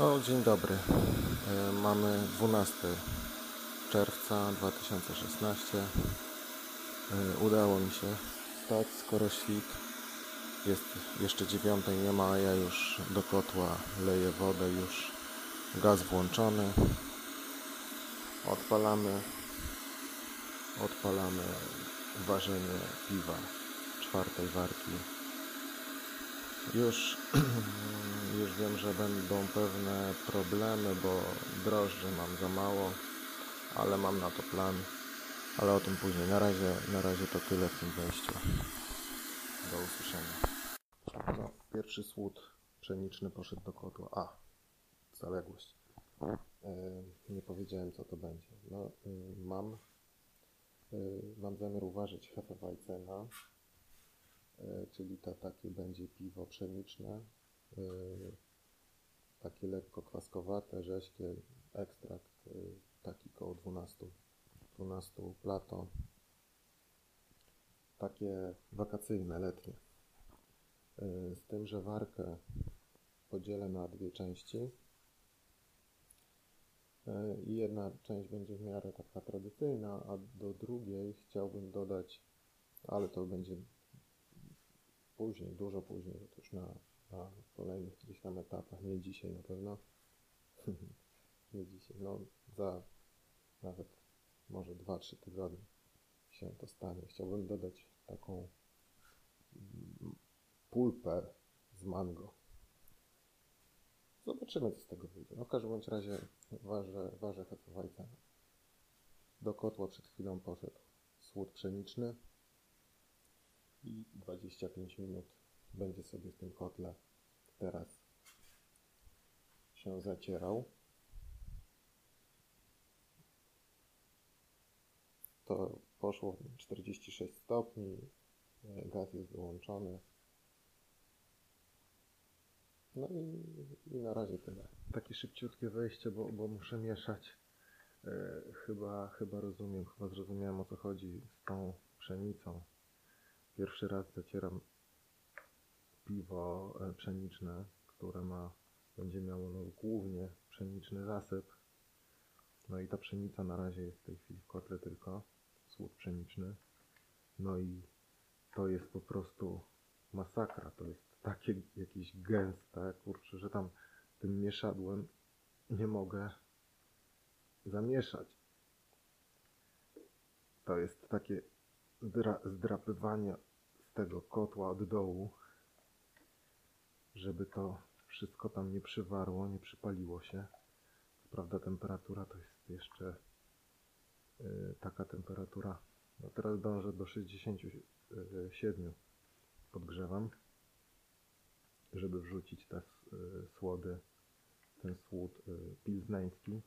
O, dzień dobry. E, Mamy 12 czerwca 2016. E, Udało mi się wstać, skoro świt. Jest jeszcze dziewiątej nie ma, a ja już do kotła leję wodę, już gaz włączony. Odpalamy, odpalamy ważenie piwa czwartej warki. Już, już wiem, że będą pewne problemy, bo drożdży mam za mało, ale mam na to plan. Ale o tym później. Na razie, na razie to tyle w tym wejściu. Do usłyszenia. No, pierwszy słód pszeniczny poszedł do kotła. A, zaległość. E, nie powiedziałem co to będzie. No, y, mam, y, mam zamiar uważać Hefeweizen E, czyli to takie będzie piwo pszeniczne, takie lekko kwaskowate, rześkie, ekstrakt e, taki koło 12, 12 plato, takie wakacyjne, letnie. Z tym, że warkę podzielę na dwie części i jedna część będzie w miarę taka tradycyjna, a do drugiej chciałbym dodać, ale to będzie później, dużo później, to już na, na kolejnych gdzieś tam etapach, nie dzisiaj na pewno. nie dzisiaj, no za nawet może 2-3 tygodnie się to stanie. Chciałbym dodać taką pulpę z mango. Zobaczymy, co z tego wyjdzie. No w każdym bądź razie ważę, ważę Hefeweizen. Do kotła przed chwilą poszedł słód pszeniczny i 25 minut będzie sobie w tym kotle teraz się zacierał. To poszło 46 stopni, gaz jest wyłączony. No i, i na razie tyle. Takie szybciutkie wejście, bo, bo muszę mieszać. E, chyba, chyba rozumiem, chyba zrozumiałem o co chodzi z tą pszenicą. Pierwszy raz zacieram piwo e, pszeniczne, które ma, będzie miało no, głównie pszeniczny zasyp. No i ta pszenica na razie jest w tej chwili w kotle tylko, słód pszeniczny. No i to jest po prostu masakra, to jest takie jakieś gęste, kurczę, że tam tym mieszadłem nie mogę zamieszać. To jest takie zdra zdrapywanie z tego kotła od dołu, żeby to wszystko tam nie przywarło, nie przypaliło się. Co prawda temperatura to jest jeszcze yy, taka temperatura. No teraz dążę do 67 podgrzewam, żeby wrzucić te yy, słody, ten słód yy, pilzneński.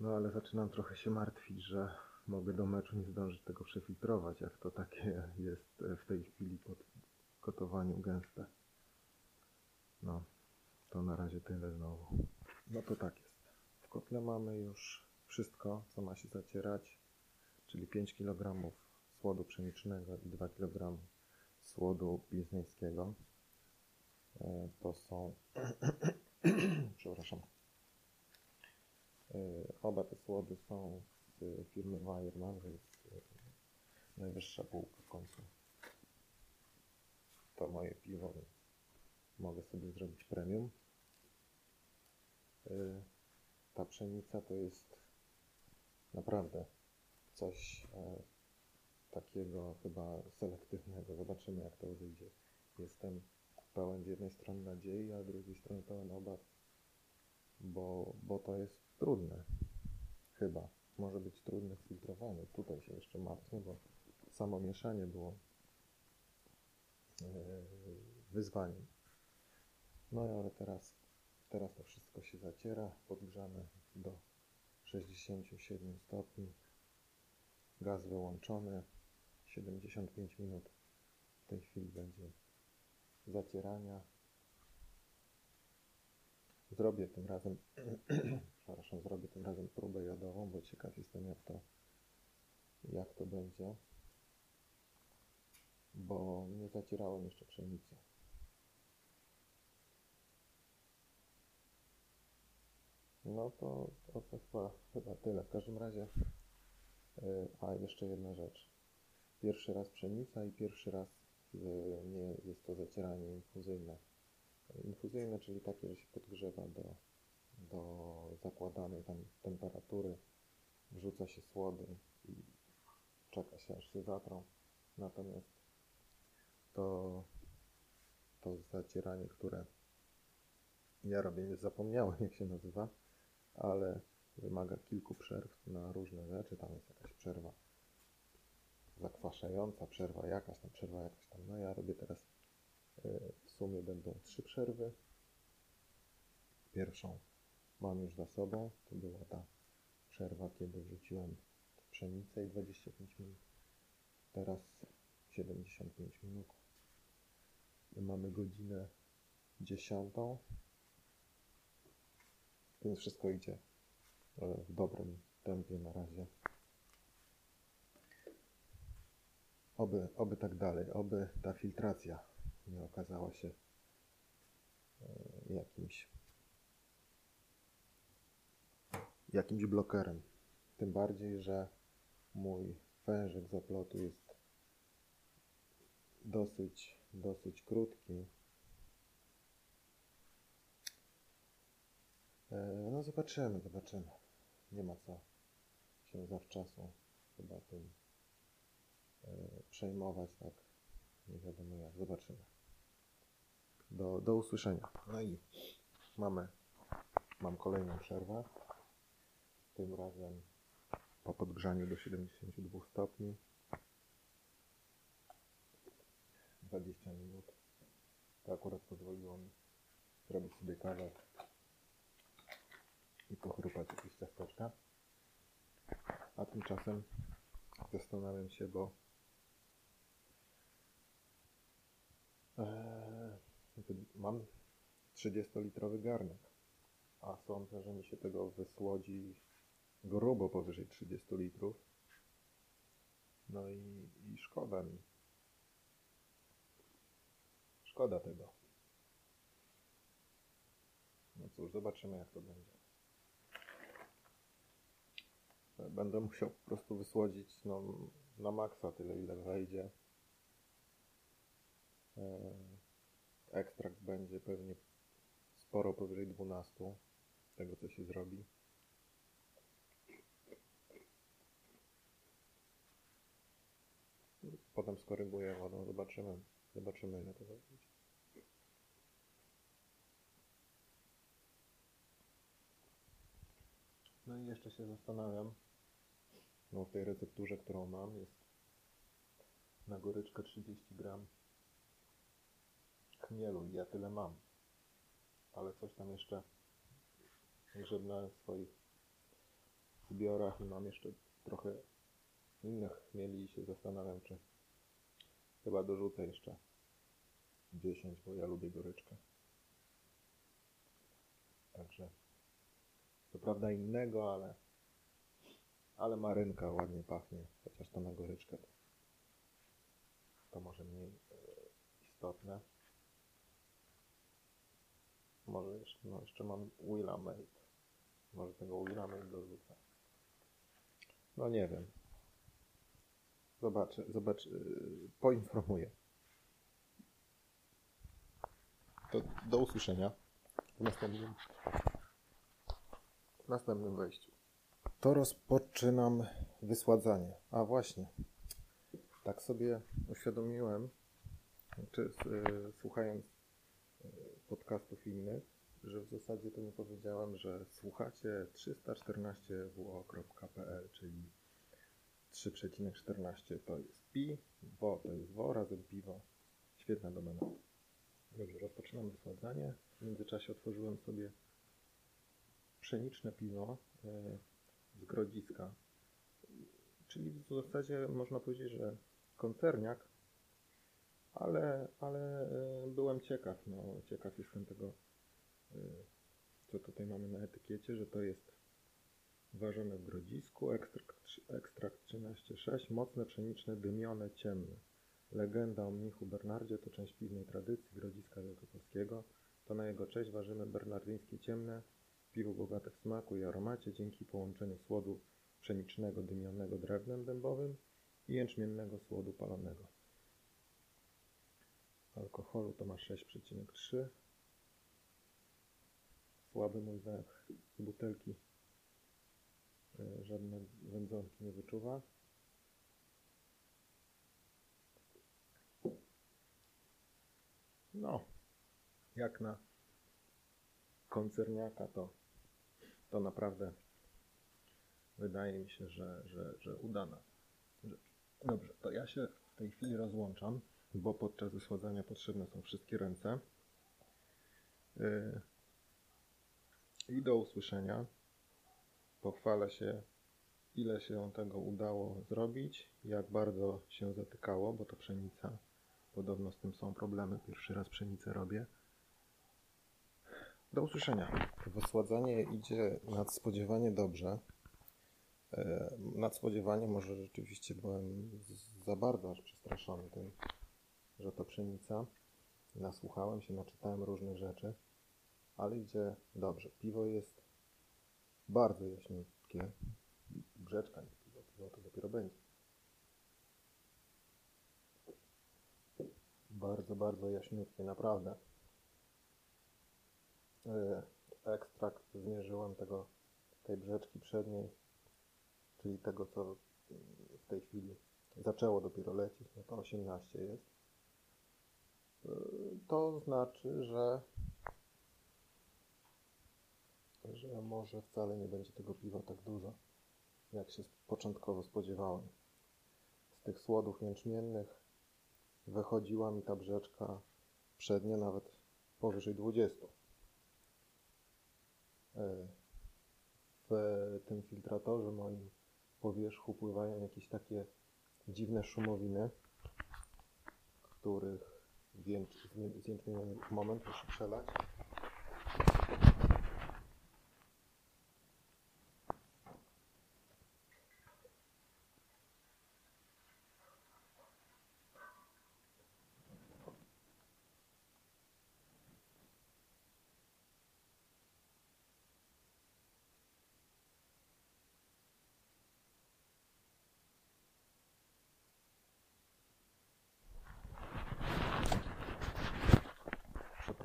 No ale zaczynam trochę się martwić, że mogę do meczu nie zdążyć tego przefiltrować, jak to takie jest w tej chwili pod gotowaniu gęste. No, to na razie tyle znowu. No to tak jest. W kotle mamy już wszystko, co ma się zacierać, czyli 5 kg słodu pszenicznego i 2 kg słodu pilzneńskiego. E, to są, przepraszam, e, oba te słody są z firmy Wireman, więc e, najwyższa półka w końcu. To moje piwo, mogę sobie zrobić premium. E, ta pszenica to jest naprawdę coś e, takiego chyba selektywnego. Zobaczymy jak to wyjdzie. Jestem pełen z jednej strony nadziei, a z drugiej strony pełen obaw, bo, bo to jest trudne. Chyba może być trudne w filtrowaniu. Tutaj się jeszcze martwię, bo samo mieszanie było wyzwaniem. No ale teraz, teraz to wszystko się zaciera, podgrzane do 67 stopni, gaz wyłączony, 75 minut w tej chwili będzie zacierania. Zrobię tym razem przepraszam, zrobię zacierałem jeszcze pszenicę. No to, to, to chyba, chyba tyle. W każdym razie, yy, a jeszcze jedna rzecz. Pierwszy raz pszenica i pierwszy raz yy, nie jest to zacieranie infuzyjne. Infuzyjne, czyli takie, że się podgrzewa do, do zakładanej tam temperatury, wrzuca się słody i czeka się aż się zatrą. Natomiast to, to zacieranie, które ja robię, zapomniałem jak się nazywa, ale wymaga kilku przerw na różne rzeczy. Tam jest jakaś przerwa zakwaszająca, przerwa jakaś tam, przerwa jakaś tam. No ja robię teraz y, w sumie będą trzy przerwy. Pierwszą mam już za sobą. To była ta przerwa, kiedy wrzuciłem pszenicę i 25 minut. Teraz 75 minut. Mamy godzinę dziesiątą. Więc wszystko idzie e, w dobrym tempie na razie. Oby, oby tak dalej, oby ta filtracja nie okazała się e, jakimś jakimś blokerem. Tym bardziej, że mój wężyk zaplotu jest dosyć, dosyć krótki. E, no zobaczymy, zobaczymy. Nie ma co się zawczasu chyba tym e, przejmować, tak nie wiadomo jak. Zobaczymy. Do, do usłyszenia. No i mamy, mam kolejną przerwę. Tym razem po podgrzaniu do 72 stopni. 20 minut. To akurat pozwoliło mi zrobić sobie kawę i pochrupać jakieś ciasteczka. A tymczasem zastanawiam się, bo ee, mam 30-litrowy garnek, a sądzę, że mi się tego wysłodzi grubo powyżej 30 litrów. No i, i szkoda mi. Szkoda tego. No cóż, zobaczymy jak to będzie. Będę musiał po prostu wysłodzić no, na maksa tyle, ile wejdzie. E, ekstrakt będzie pewnie sporo powyżej 12 tego, co się zrobi. Potem skoryguję wodą, zobaczymy. Zobaczymy ile to będzie. No i jeszcze się zastanawiam. No w tej recepturze, którą mam jest na goryczkę 30 gram chmielu i ja tyle mam. Ale coś tam jeszcze grzebnąłem w swoich zbiorach i mam jeszcze trochę innych chmieli i się zastanawiam, czy chyba dorzucę jeszcze 10, bo ja lubię goryczkę. Także co prawda innego, ale ale marynka ładnie pachnie, chociaż to na goryczkę to, to może mniej e, istotne. Może jeszcze, no jeszcze mam Willa Made. Może tego Willa Made dorzucę. No nie wiem. Zobaczę, zobaczę, poinformuję. To do usłyszenia w następnym, w następnym wejściu. To rozpoczynam wysładzanie. A właśnie, tak sobie uświadomiłem, czy, y, słuchając y, podcastów innych, że w zasadzie to nie powiedziałem, że słuchacie 314wo.pl, czyli 3,14 to jest pi, wo to jest wo razem piwo. Świetna domena. Dobrze, rozpoczynam wysładzanie. W międzyczasie otworzyłem sobie pszeniczne piwo e, z Grodziska. Czyli w zasadzie można powiedzieć, że koncerniak, ale, ale e, byłem ciekaw. No, ciekaw jestem tego, e, co tutaj mamy na etykiecie, że to jest ważone w Grodzisku, ekstrakt, ekstrakt 13,6, mocne, pszeniczne, dymione, ciemne. Legenda o mnichu Bernardzie to część piwnej tradycji Grodziska Wielkopolskiego. To na jego cześć ważymy bernardyńskie ciemne, Piwo bogate w smaku i aromacie dzięki połączeniu słodu pszenicznego dymionego drewnem dębowym i jęczmiennego słodu palonego. Alkoholu to ma 6,3. Słaby mój węch z butelki. E, Żadne wędzonki nie wyczuwa. No, jak na koncerniaka to, to naprawdę wydaje mi się, że, że, że udana rzecz. Dobrze, to ja się w tej chwili rozłączam, bo podczas wysładzania potrzebne są wszystkie ręce. Yy, I do usłyszenia. Pochwalę się, ile się tego udało zrobić, jak bardzo się zatykało, bo to pszenica. Podobno z tym są problemy. Pierwszy raz pszenicę robię. Do usłyszenia. Wysładzanie idzie nadspodziewanie dobrze. E, Nadspodziewanie może rzeczywiście byłem za bardzo aż przestraszony tym, że to pszenica. Nasłuchałem się, naczytałem różnych rzeczy, ale idzie dobrze. Piwo jest bardzo jaśniutkie. Brzeczka, nie piwo to dopiero będzie. Bardzo, bardzo jaśniutkie, naprawdę. E, Ekstrakt zmierzyłem tego, tej brzeczki przedniej, czyli tego, co w tej chwili zaczęło dopiero lecieć, no to 18 jest. E, To znaczy, że że może wcale nie będzie tego piwa tak dużo, jak się początkowo spodziewałem. Z tych słodów jęczmiennych wychodziła mi ta brzeczka przednia nawet powyżej 20. E, W tym filtratorze moim po wierzchu pływają jakieś takie dziwne szumowiny, których z jęcz- z nie- z jęczmieniem moment muszę przelać.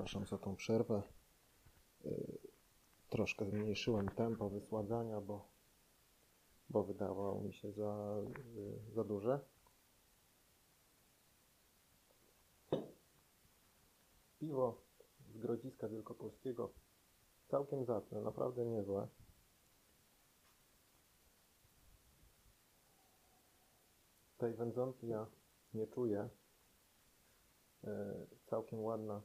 Przepraszam za tą przerwę. Y, Troszkę zmniejszyłem tempo wysładzania, bo, bo wydawało mi się za, y, za duże. Piwo z Grodziska Wielkopolskiego całkiem zacne, naprawdę niezłe. Tej wędzonki ja nie czuję. E, Całkiem ładna,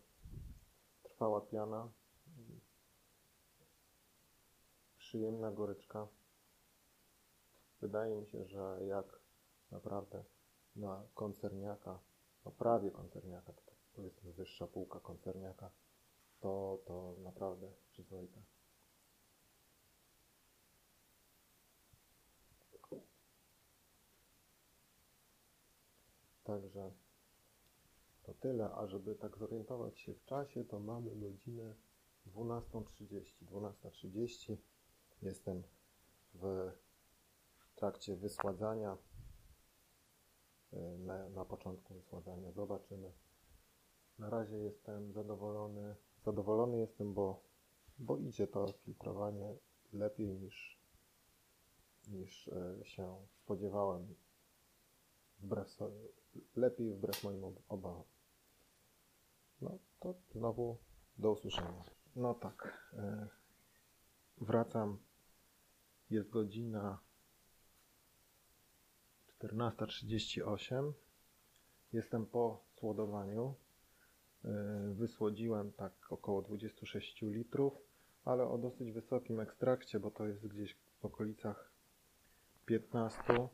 trwała piana. Przyjemna goryczka. Wydaje mi się, że jak naprawdę na koncerniaka, no prawie koncerniaka, to tak powiedzmy wyższa półka koncerniaka, to, to naprawdę przyzwoite. Także to tyle, a żeby tak zorientować się w czasie, to mamy godzinę 12.30. 12.30 jestem w trakcie wysładzania. y, Na, na początku wysładzania zobaczymy. Na razie jestem zadowolony. Zadowolony jestem, bo, bo idzie to filtrowanie lepiej niż, niż y, się spodziewałem. Wbrew so, lepiej wbrew moim ob- obawom. No to znowu do usłyszenia. No tak. e, Wracam. Jest godzina 14.38. Jestem po słodowaniu. E, Wysłodziłem tak około 26 litrów, ale o dosyć wysokim ekstrakcie, bo to jest gdzieś w okolicach 15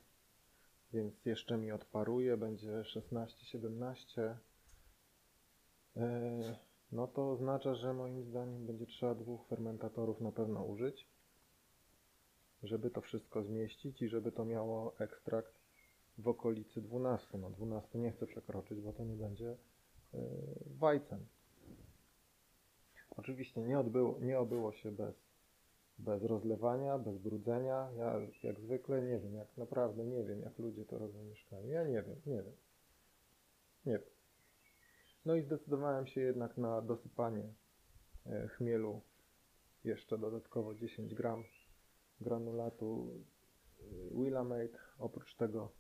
więc jeszcze mi odparuje, będzie 16-17. Yy, No to oznacza, że moim zdaniem będzie trzeba dwóch fermentatorów na pewno użyć, żeby to wszystko zmieścić i żeby to miało ekstrakt w okolicy 12. No 12 nie chcę przekroczyć, bo to nie będzie yy, wajcem. Oczywiście nie, odbyło, nie obyło się bez bez rozlewania, bez brudzenia. Ja jak zwykle nie wiem, jak naprawdę nie wiem, jak ludzie to robią. Ja nie wiem, nie wiem. Nie wiem. No i zdecydowałem się jednak na dosypanie e, chmielu jeszcze dodatkowo 10 gram granulatu e, Willamate. Oprócz tego,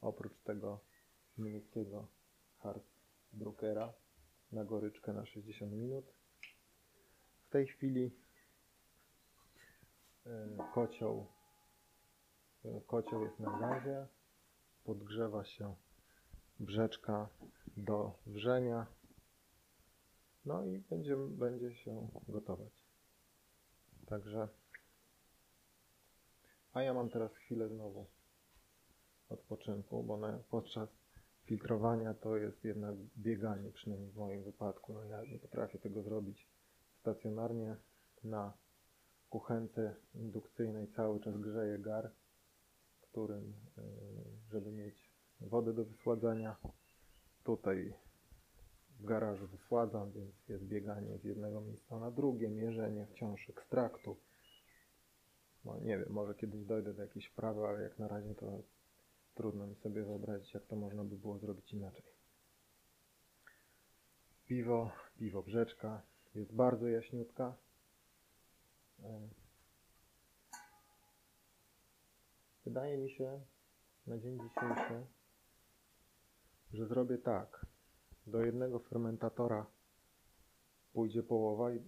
oprócz tego niemieckiego Hartbruckera na goryczkę na 60 minut. W tej chwili e, kocioł, kocioł jest na gazie, podgrzewa się brzeczka do wrzenia. No i będzie, będzie się gotować. Także. A ja mam teraz chwilę znowu odpoczynku, bo na, podczas filtrowania to jest jednak bieganie, przynajmniej w moim wypadku. No ja nie potrafię tego zrobić stacjonarnie na kuchence indukcyjnej cały czas grzeje gar, którym, e, żeby mieć wodę do wysładzania, tutaj w garażu wysładzam, więc jest bieganie z jednego miejsca na drugie, mierzenie wciąż ekstraktu. No nie wiem, może kiedyś dojdę do jakiejś wprawy, ale jak na razie to trudno mi sobie wyobrazić, jak to można by było zrobić inaczej. Piwo, piwo brzeczka, jest bardzo jaśniutka. E, wydaje mi się na dzień dzisiejszy, że zrobię tak. Do jednego fermentatora pójdzie połowa i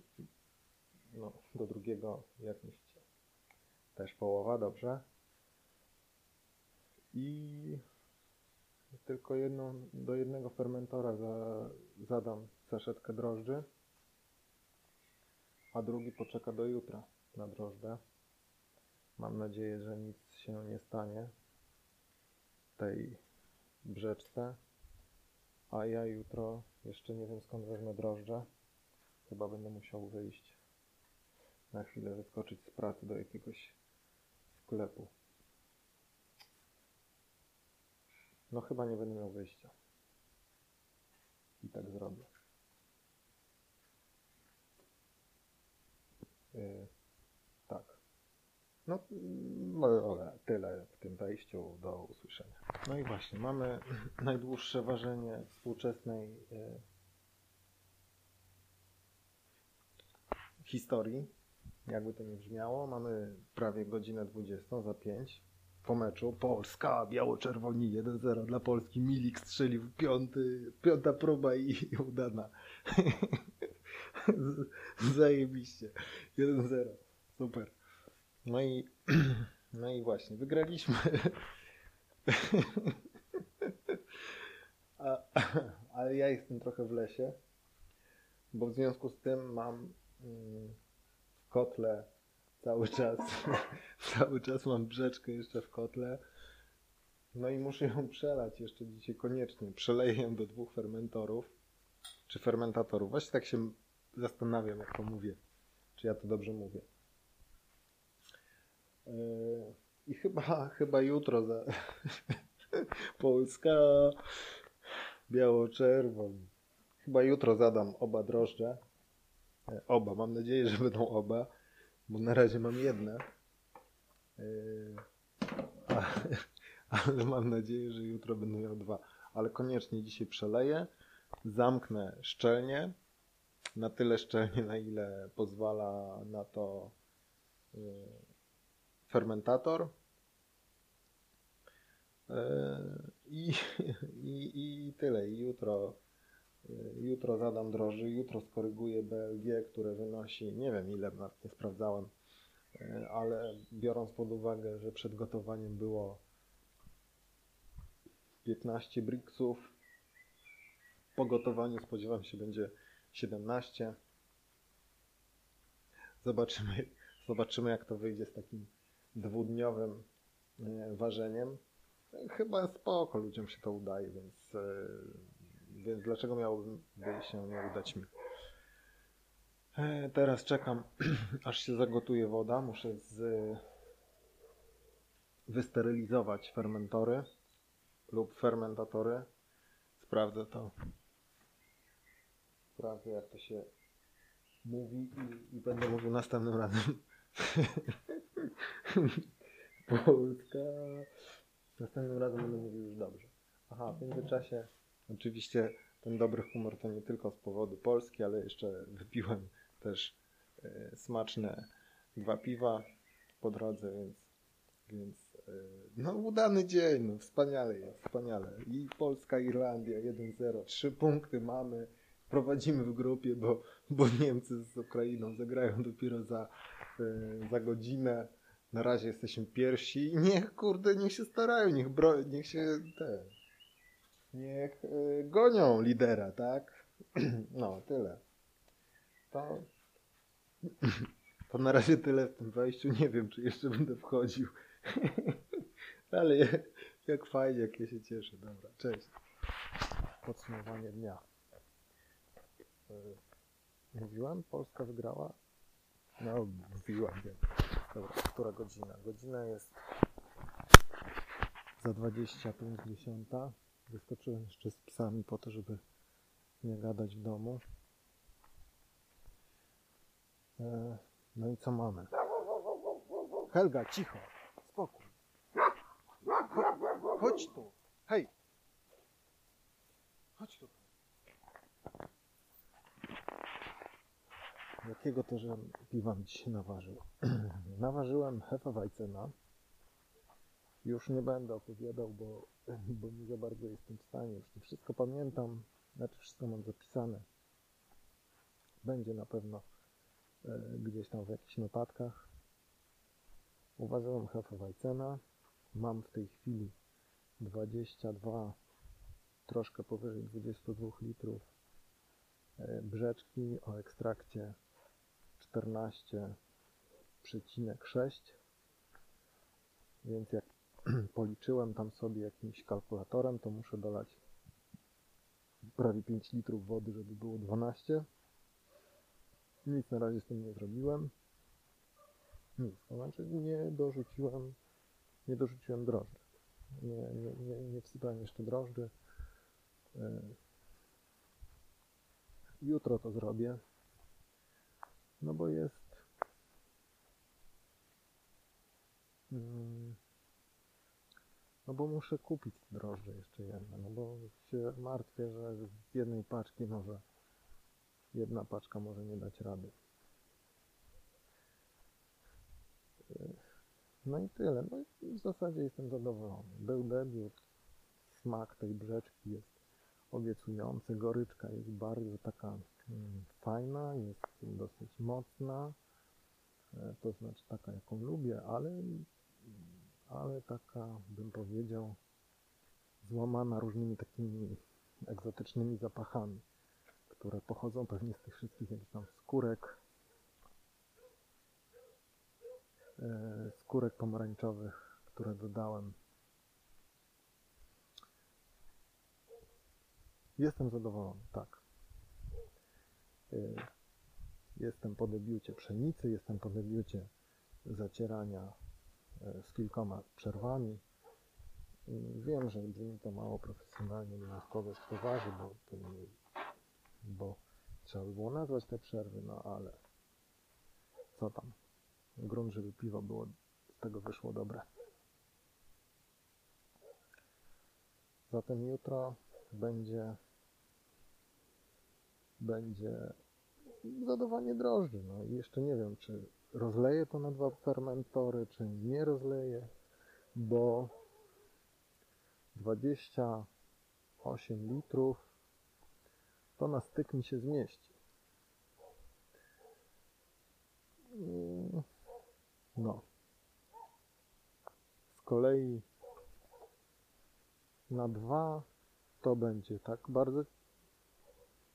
no, do drugiego jak myślicie? Też połowa, dobrze. I tylko jedną, do jednego fermentora za, zadam saszetkę drożdży, a drugi poczeka do jutra na drożdżę. Mam nadzieję, że nic się nie stanie tej brzeczce. A ja jutro jeszcze nie wiem skąd wezmę drożdże. Chyba będę musiał wyjść na chwilę, wyskoczyć z pracy do jakiegoś sklepu. No chyba nie będę miał wyjścia. I tak zrobię. Yy, tak. No, no tyle w tym wejściu do usłyszenia. No i właśnie, mamy najdłuższe ważenie współczesnej e, historii. Jakby to nie brzmiało, mamy prawie godzinę 20 za 5 po meczu. Polska, biało-czerwoni 1-0 dla Polski. Milik strzelił piąty, piąta próba i, i udana. Zajebiście. 1-0. Super. No i, no i właśnie, wygraliśmy. Ale ja jestem trochę w lesie, bo w związku z tym mam mm, w kotle cały czas, cały czas mam brzeczkę jeszcze w kotle. No i muszę ją przelać jeszcze dzisiaj koniecznie. Przeleję ją do dwóch fermentorów, czy fermentatorów. Właśnie tak się zastanawiam, jak to mówię. Czy ja to dobrze mówię. Yy, I chyba, chyba jutro za Polska biało-czerwon. Chyba jutro zadam oba drożdże. E, oba, mam nadzieję, że będą oba, bo na razie mam jedne. Yy, ale mam nadzieję, że jutro będę miał dwa. Ale koniecznie dzisiaj przeleję. Zamknę szczelnie. Na tyle szczelnie, na ile pozwala na to yy, fermentator. E, I, i, I tyle. I jutro, e, jutro zadam droży, jutro skoryguję BLG, które wynosi, nie wiem ile, nawet nie sprawdzałem, e, ale biorąc pod uwagę, że przed gotowaniem było 15 bricksów, po gotowaniu spodziewam się będzie 17. Zobaczymy, zobaczymy jak to wyjdzie z takim dwudniowym ważeniem. Chyba spoko ludziom się to udaje, więc, e, więc dlaczego miałoby się nie udać mi? E, teraz czekam, aż się zagotuje woda. Muszę z, wysterylizować fermentory lub fermentatory. Sprawdzę to. Sprawdzę, jak to się mówi i, i będę mówił następnym razem Polska. Następnym razem będę mówił już dobrze. Aha, w międzyczasie oczywiście ten dobry humor to nie tylko z powodu Polski, ale jeszcze wypiłem też e, smaczne dwa piwa po drodze, więc, więc e, no udany dzień, no wspaniale jest, wspaniale. I Polska, Irlandia 1-0, trzy punkty mamy, prowadzimy w grupie, bo, bo Niemcy z Ukrainą zagrają dopiero za, e, za godzinę. Na razie jesteśmy pierwsi. Niech, kurde, niech się starają, niech, bro, niech się te, niech y, gonią lidera, tak? No, tyle. To, to na razie tyle w tym wejściu. Nie wiem, czy jeszcze będę wchodził. Ale jak, fajnie, jak ja się cieszę. Dobra, cześć. Podsumowanie dnia. Y, mówiłem? Polska wygrała? No, mówiłem, wiem. Dobra, która godzina? Godzina jest za 25 dziesiąta. Wyskoczyłem jeszcze z psami po to, żeby nie gadać w domu. E, no i co mamy? Helga, cicho, spokój. Cho- chodź tu. Hej. Chodź tu. Jakiego to, że piwa mi dzisiaj naważył? Naważyłem Hefeweizena. Już nie będę opowiadał, bo, bo nie za bardzo jestem w stanie. Już nie wszystko pamiętam. Znaczy wszystko mam zapisane. Będzie na pewno e, gdzieś tam w jakichś notatkach. Uważałem Hefeweizena. Mam w tej chwili 22, troszkę powyżej 22 litrów e, brzeczki o ekstrakcie 14,6 więc jak policzyłem tam sobie jakimś kalkulatorem, to muszę dolać prawie 5 litrów wody, żeby było 12. Nic na razie z tym nie zrobiłem. Nic, to znaczy nie dorzuciłem, nie dorzuciłem drożdży. Nie, nie, nie, nie wsypałem jeszcze drożdży. E, Jutro to zrobię. No bo jest mm, no bo muszę kupić drożdże jeszcze jedne, no bo się martwię, że z jednej paczki może jedna paczka może nie dać rady. No i tyle. No w zasadzie jestem zadowolony. Był debiut. Smak tej brzeczki jest obiecujący. Goryczka jest bardzo taka fajna, jest dosyć mocna. E, To znaczy taka, jaką lubię, ale ale taka, bym powiedział, złamana różnymi takimi egzotycznymi zapachami, które pochodzą pewnie z tych wszystkich jakichś tam skórek, e, skórek pomarańczowych, które dodałem. Jestem zadowolony, tak. E, Jestem po debiucie pszenicy, jestem po debiucie zacierania e, z kilkoma przerwami. I Wiem, że brzmi to mało profesjonalnie, nie ma kogoś kto bo, bo trzeba by było nazwać te przerwy, no ale co tam. Grunt, żeby piwo było, z tego wyszło dobre. Zatem jutro będzie będzie zadawanie drożdży. No i jeszcze nie wiem, czy rozleję to na dwa fermentory, czy nie rozleję, bo 28 litrów to na styk mi się zmieści. Mm, No. Z kolei na dwa to będzie tak bardzo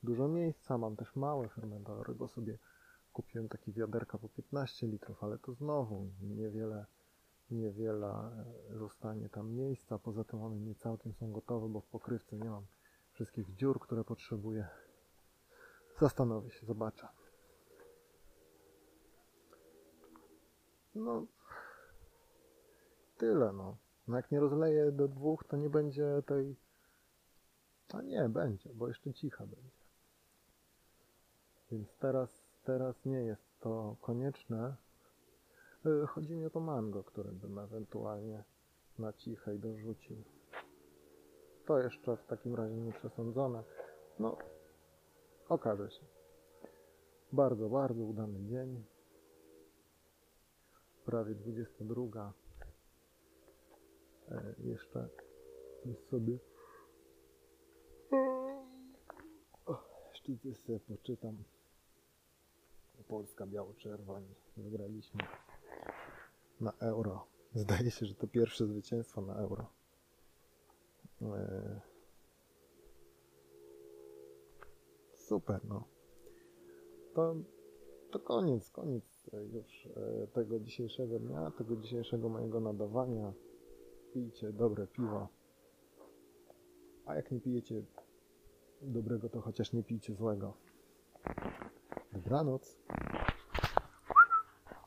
dużo miejsca. Mam też małe fermentory, bo sobie kupiłem takie wiaderka po 15 litrów, ale to znowu niewiele, niewiele e, zostanie tam miejsca. Poza tym one nie całkiem są gotowe, bo w pokrywce nie mam wszystkich dziur, które potrzebuję. Zastanowię się, zobaczę. No, tyle no. No jak nie rozleję do dwóch, to nie będzie tej... A nie, będzie, bo jeszcze cicha będzie. Więc teraz, teraz nie jest to konieczne, Y, Chodzi mi o to mango, które bym ewentualnie na cichej dorzucił. To jeszcze w takim razie nie przesądzone. No, okaże się. Bardzo, bardzo udany dzień. Prawie 22. E, jeszcze sobie o, jeszcze sobie poczytam. Polska biało-czerwoń. Wygraliśmy na euro. Zdaje się, że to pierwsze zwycięstwo na euro. E, Super, no. To, to koniec, koniec już e, tego dzisiejszego dnia, tego dzisiejszego mojego nadawania. Pijcie dobre piwo. A jak nie pijecie dobrego, to chociaż nie pijcie złego. En.